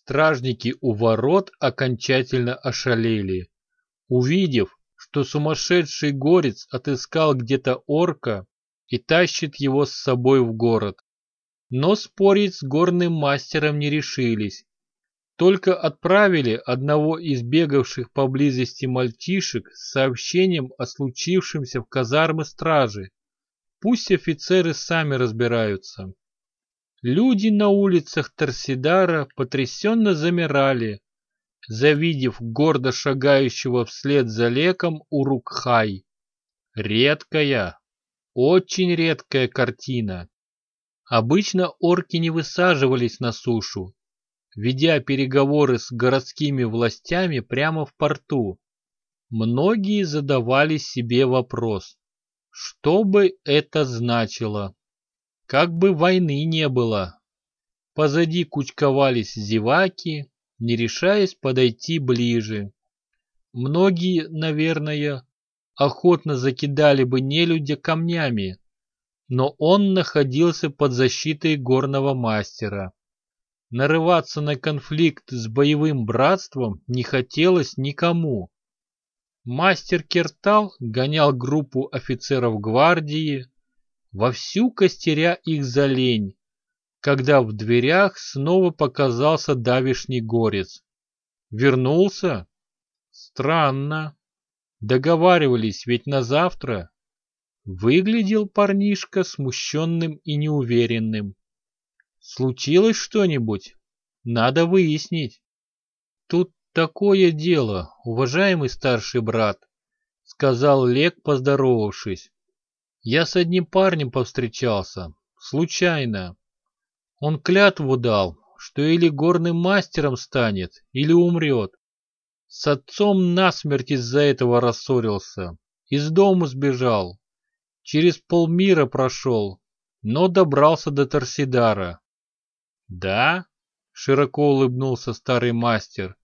Стражники у ворот окончательно ошалели. Увидев, что сумасшедший горец отыскал где-то орка и тащит его с собой в город. Но спорить с горным мастером не решились. Только отправили одного из бегавших поблизости мальчишек с сообщением о случившемся в казармы стражи. Пусть офицеры сами разбираются. Люди на улицах Торсидара потрясенно замирали, завидев гордо шагающего вслед за леком Урукхай. Редкая, очень редкая картина. Обычно орки не высаживались на сушу, ведя переговоры с городскими властями прямо в порту. Многие задавали себе вопрос, что бы это значило? Как бы войны не было. Позади кучковались зеваки, не решаясь подойти ближе. Многие, наверное, охотно закидали бы нелюдя камнями, но он находился под защитой горного мастера. Нарываться на конфликт с боевым братством не хотелось никому. Мастер Кертал гонял группу офицеров гвардии, вовсю костеря их за лень, когда в дверях снова показался давишний горец. Вернулся? Странно. Договаривались ведь на завтра. Выглядел парнишка смущенным и неуверенным. Случилось что-нибудь? Надо выяснить. Тут такое дело, уважаемый старший брат, сказал Лек, поздоровавшись. Я с одним парнем повстречался. Случайно. Он клятву дал, что или горным мастером станет, или умрет. С отцом насмерть из-за этого рассорился. Из дома сбежал. Через полмира прошел, но добрался до Торсидара. «Да?» — широко улыбнулся старый мастер.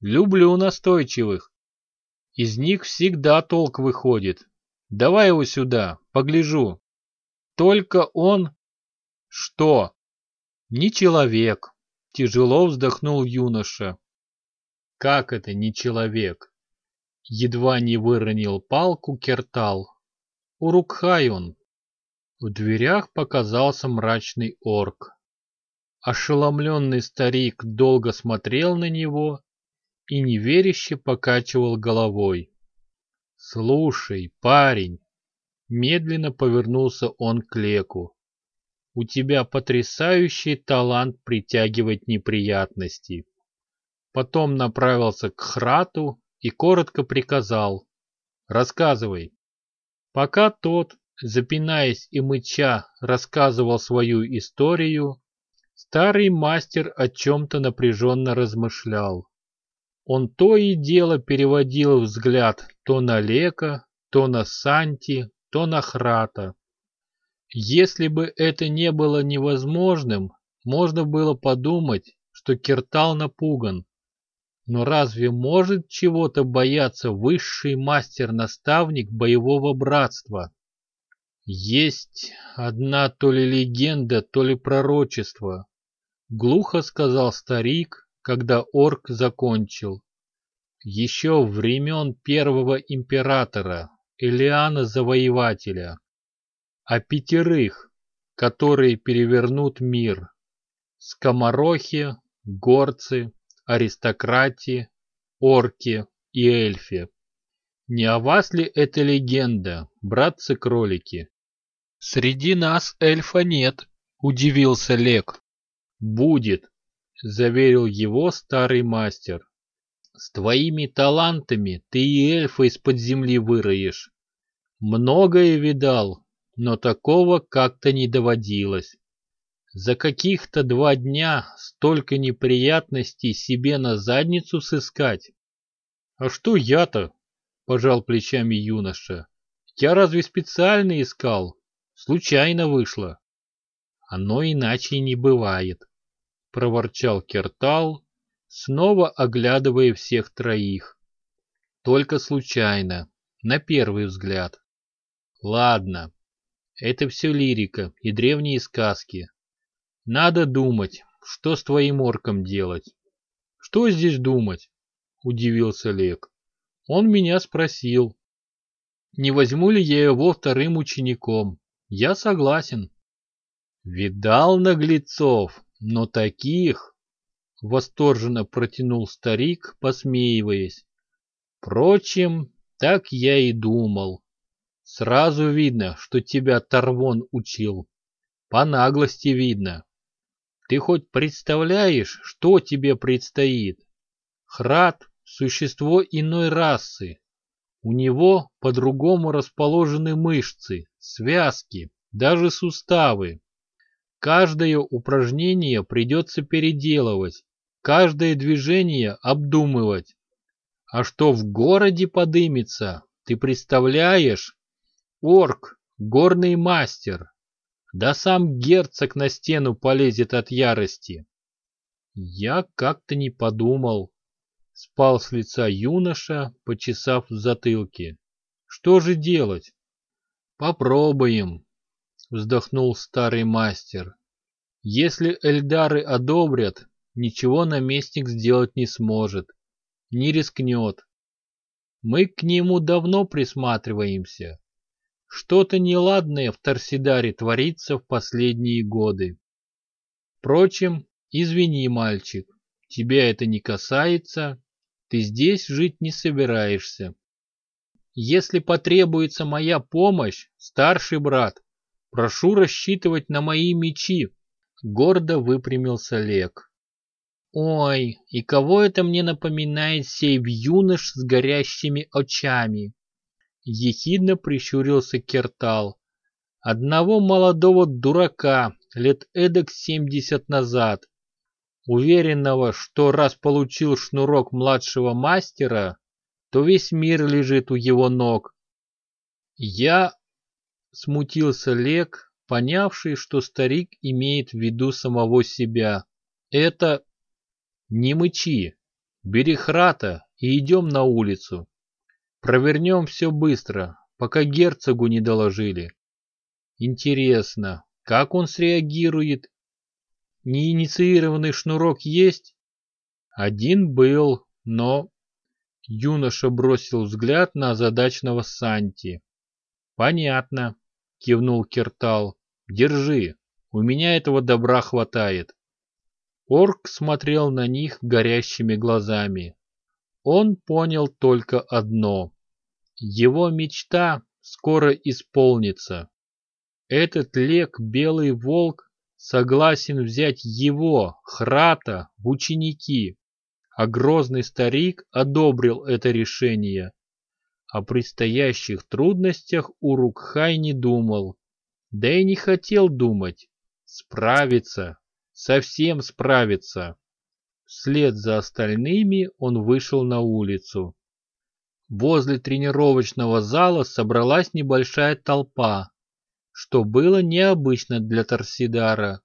«Люблю настойчивых. Из них всегда толк выходит. Давай его сюда, погляжу. Только он... Что? Не человек. Тяжело вздохнул юноша. Как это не человек? Едва не выронил палку Кертал. Урукхай он. В дверях показался мрачный орк. Ошеломленный старик долго смотрел на него и неверяще покачивал головой. «Слушай, парень!» Медленно повернулся он к Леку. «У тебя потрясающий талант притягивать неприятности». Потом направился к Храту и коротко приказал. «Рассказывай». Пока тот, запинаясь и мыча, рассказывал свою историю, старый мастер о чем-то напряженно размышлял. Он то и дело переводил взгляд то на Лека, то на Санти, то на Храта. Если бы это не было невозможным, можно было подумать, что Киртал напуган. Но разве может чего-то бояться высший мастер-наставник боевого братства? Есть одна то ли легенда, то ли пророчество. Глухо сказал старик, когда орк закончил. Еще времен первого императора, Элиана Завоевателя. О пятерых, которые перевернут мир. Скоморохи, горцы, аристократии, орки и эльфи. Не о вас ли эта легенда, братцы-кролики? Среди нас эльфа нет, удивился Лек. Будет, заверил его старый мастер. С твоими талантами ты и эльфа из-под земли выроешь. Многое видал, но такого как-то не доводилось. За каких-то два дня столько неприятностей себе на задницу сыскать. А что я-то? Пожал плечами юноша. Я разве специально искал? Случайно вышло. Оно иначе не бывает проворчал Кертал, снова оглядывая всех троих. Только случайно, на первый взгляд. Ладно, это все лирика и древние сказки. Надо думать, что с твоим орком делать. Что здесь думать? Удивился Лек. Он меня спросил, не возьму ли я его вторым учеником. Я согласен. Видал наглецов, но таких... Восторженно протянул старик, посмеиваясь. Впрочем, так я и думал. Сразу видно, что тебя Тарвон учил. По наглости видно. Ты хоть представляешь, что тебе предстоит? Храд — существо иной расы. У него по-другому расположены мышцы, связки, даже суставы. Каждое упражнение придется переделывать, каждое движение обдумывать. А что в городе подымется, ты представляешь? Орк, горный мастер. Да сам герцог на стену полезет от ярости. Я как-то не подумал. Спал с лица юноша, почесав в затылке. Что же делать? Попробуем, вздохнул старый мастер. Если эльдары одобрят, ничего наместник сделать не сможет, не рискнет. Мы к нему давно присматриваемся. Что-то неладное в Торсидаре творится в последние годы. Впрочем, извини, мальчик, тебя это не касается, ты здесь жить не собираешься. Если потребуется моя помощь, старший брат, прошу рассчитывать на мои мечи, гордо выпрямился Лек. Ой, и кого это мне напоминает сей юнош с горящими очами? Ехидно прищурился Кертал. Одного молодого дурака лет эдак семьдесят назад, уверенного, что раз получил шнурок младшего мастера, то весь мир лежит у его ног. Я смутился Лек, понявший, что старик имеет в виду самого себя. Это не мычи, бери храта и идем на улицу. Провернем все быстро, пока герцогу не доложили. Интересно, как он среагирует? Неинициированный шнурок есть? Один был, но... Юноша бросил взгляд на озадачного Санти. Понятно, кивнул Кертал. Держи, у меня этого добра хватает. Орк смотрел на них горящими глазами. Он понял только одно. Его мечта скоро исполнится. Этот лек Белый Волк согласен взять его, Храта, в ученики, а грозный старик одобрил это решение. О предстоящих трудностях Урукхай не думал, да и не хотел думать. Справиться, совсем справиться. Вслед за остальными он вышел на улицу. Возле тренировочного зала собралась небольшая толпа, что было необычно для Торсидара.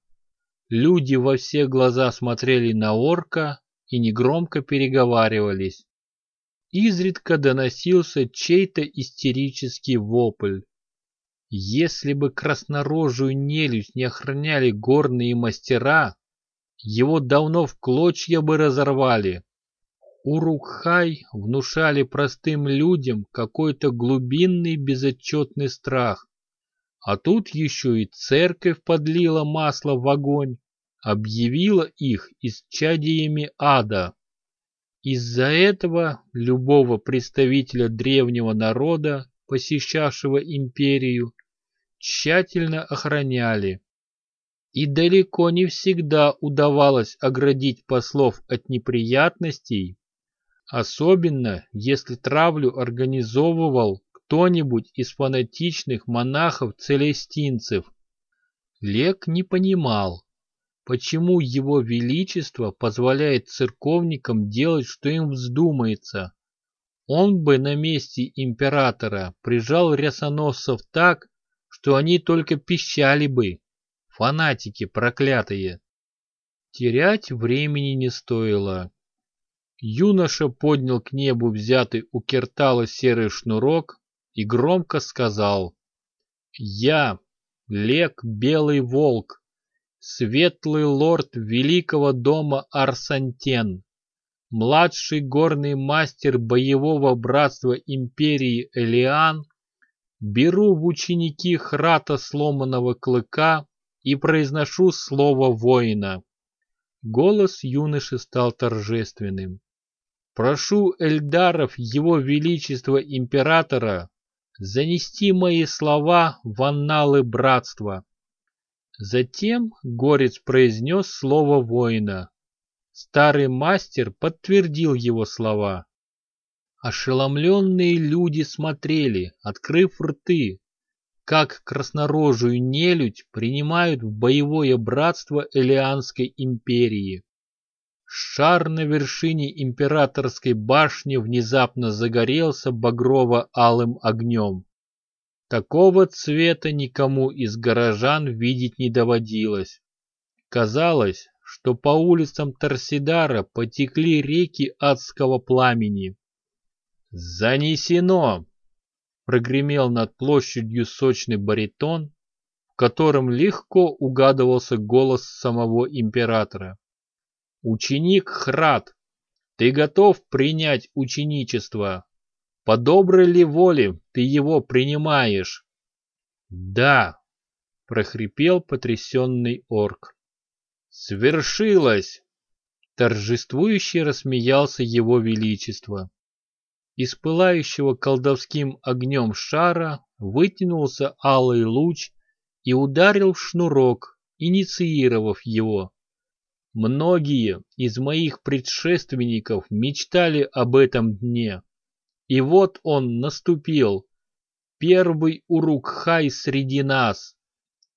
Люди во все глаза смотрели на орка и негромко переговаривались. Изредка доносился чей-то истерический вопль. Если бы краснорожую нелюдь не охраняли горные мастера, его давно в клочья бы разорвали. Урукхай внушали простым людям какой-то глубинный безотчетный страх. А тут еще и церковь подлила масло в огонь, объявила их исчадиями ада. Из-за этого любого представителя древнего народа, посещавшего империю, тщательно охраняли и далеко не всегда удавалось оградить послов от неприятностей, особенно если травлю организовывал кто-нибудь из фанатичных монахов-целестинцев. Лек не понимал, почему его величество позволяет церковникам делать, что им вздумается. Он бы на месте императора прижал рясоносцев так, что они только пищали бы. Фанатики проклятые! Терять времени не стоило. Юноша поднял к небу взятый у Кертала серый шнурок и громко сказал «Я, Лек Белый Волк, светлый лорд великого дома Арсантен, младший горный мастер боевого братства империи Элиан, беру в ученики Храта сломанного клыка и произношу слово воина. Голос юноши стал торжественным. Прошу Эльдаров Его Величества Императора занести мои слова в анналы братства. Затем Горец произнес слово воина. Старый мастер подтвердил его слова. Ошеломленные люди смотрели, открыв рты, как краснорожую нелюдь принимают в боевое братство Элианской империи. Шар на вершине императорской башни внезапно загорелся багрово-алым огнем. Такого цвета никому из горожан видеть не доводилось. Казалось, что по улицам Торсидара потекли реки адского пламени. «Занесено!» — прогремел над площадью сочный баритон, в котором легко угадывался голос самого императора. «Ученик Храд, ты готов принять ученичество? По доброй ли воле ты его принимаешь?» «Да!» — прохрипел потрясенный орк. «Свершилось!» — торжествующе рассмеялся его величество. Из пылающего колдовским огнем шара вытянулся алый луч и ударил в шнурок, инициировав его. Многие из моих предшественников мечтали об этом дне. И вот он наступил. Первый Урукхай среди нас.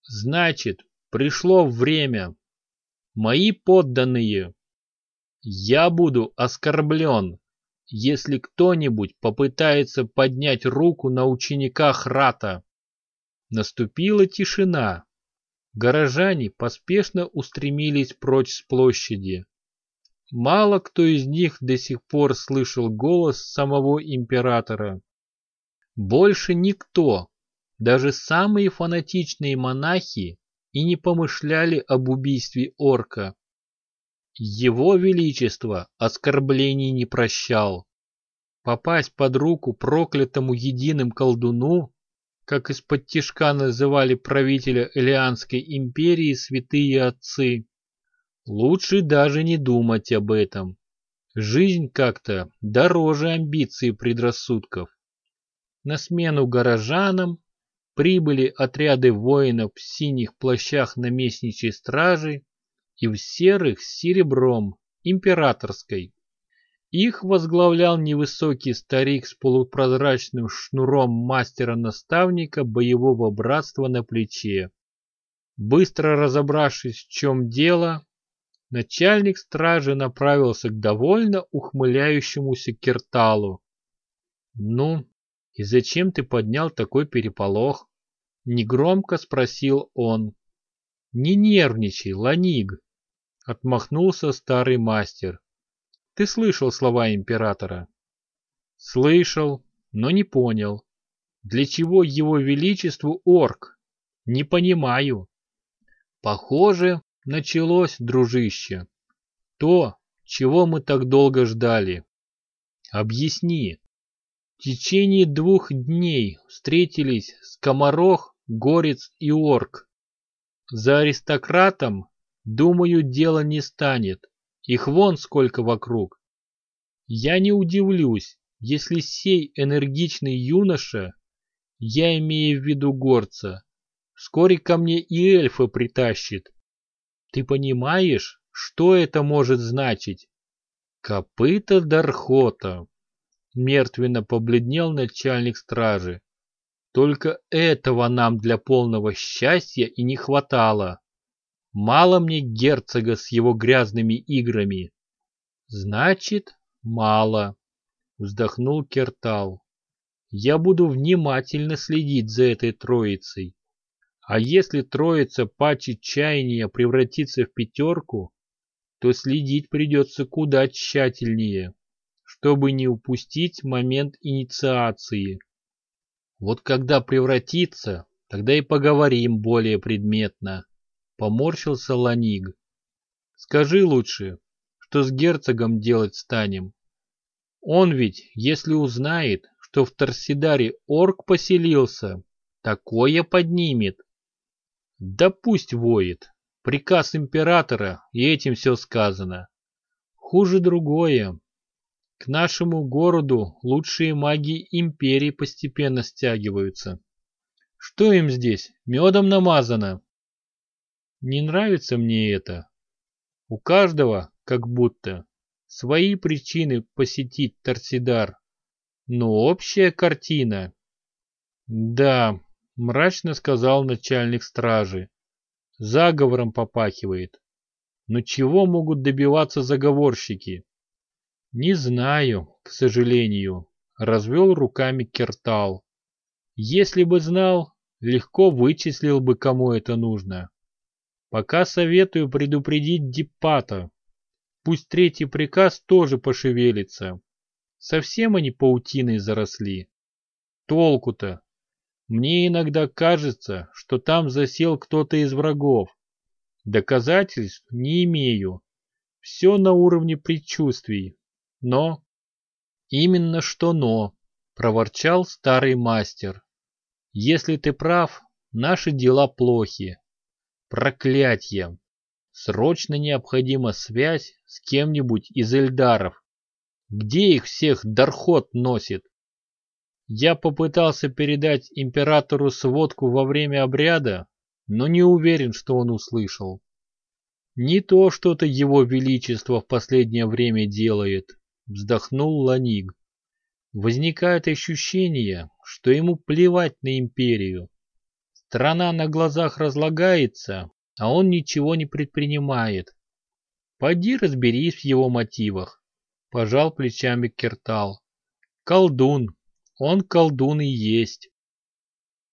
Значит, пришло время. Мои подданные. Я буду оскорблен, если кто-нибудь попытается поднять руку на ученика Храта. Наступила тишина. Горожане поспешно устремились прочь с площади. Мало кто из них до сих пор слышал голос самого императора. Больше никто, даже самые фанатичные монахи, и не помышляли об убийстве орка. Его Величество оскорблений не прощал. Попасть под руку проклятому единым колдуну как из-под тишка называли правителя Элианской империи святые отцы. Лучше даже не думать об этом. Жизнь как-то дороже амбиций и предрассудков. На смену горожанам прибыли отряды воинов в синих плащах наместничьей стражи и в серых с серебром императорской. Их возглавлял невысокий старик с полупрозрачным шнуром мастера-наставника боевого братства на плече. Быстро разобравшись, в чем дело, начальник стражи направился к довольно ухмыляющемуся Кирталу. «Ну, и зачем ты поднял такой переполох?» — негромко спросил он. «Не нервничай, Ланиг!» — отмахнулся старый мастер. Ты слышал слова императора? Слышал, но не понял. Для чего его величеству орк? Не понимаю. Похоже, началось, дружище. То, чего мы так долго ждали. Объясни. В течение двух дней встретились Скоморох, Горец и Орк. За аристократом, думаю, дело не станет. Их вон сколько вокруг. Я не удивлюсь, если сей энергичный юноша, я имею в виду горца, вскоре ко мне и эльфа притащит. Ты понимаешь, что это может значить? Копыта Дархота. Мертвенно побледнел начальник стражи. Только этого нам для полного счастья и не хватало. Мало мне герцога с его грязными играми. Значит, мало, вздохнул Кертал. Я буду внимательно следить за этой троицей. А если троица пачи чаяния превратится в пятерку, то следить придется куда тщательнее, чтобы не упустить момент инициации. Вот когда превратится, тогда и поговорим более предметно. Поморщился Ланиг. Скажи лучше, что с герцогом делать станем? Он ведь, если узнает, что в Торсидаре орк поселился, такое поднимет. Да пусть воет. Приказ императора, и этим все сказано. Хуже другое. К нашему городу лучшие маги империи постепенно стягиваются. Что им здесь, медом намазано? Не нравится мне это. У каждого, как будто, свои причины посетить Торсидар. Но общая картина... Да, мрачно сказал начальник стражи. Заговором попахивает. Но чего могут добиваться заговорщики? Не знаю, к сожалению, развел руками Кертал. Если бы знал, легко вычислил бы, кому это нужно. Пока советую предупредить Диппата. Пусть третий приказ тоже пошевелится. Совсем они паутиной заросли. Толку-то? Мне иногда кажется, что там засел кто-то из врагов. Доказательств не имею. Все на уровне предчувствий. Но... Именно что но, проворчал старый мастер. Если ты прав, наши дела плохи. Проклятье! Срочно необходима связь с кем-нибудь из Эльдаров. Где их всех Дархот носит? Я попытался передать императору сводку во время обряда, но не уверен, что он услышал. Не то что-то его величество в последнее время делает, вздохнул Ланиг. Возникает ощущение, что ему плевать на империю. Страна на глазах разлагается, а он ничего не предпринимает. Пойди разберись в его мотивах. Пожал плечами Кертал. Колдун, он колдун и есть.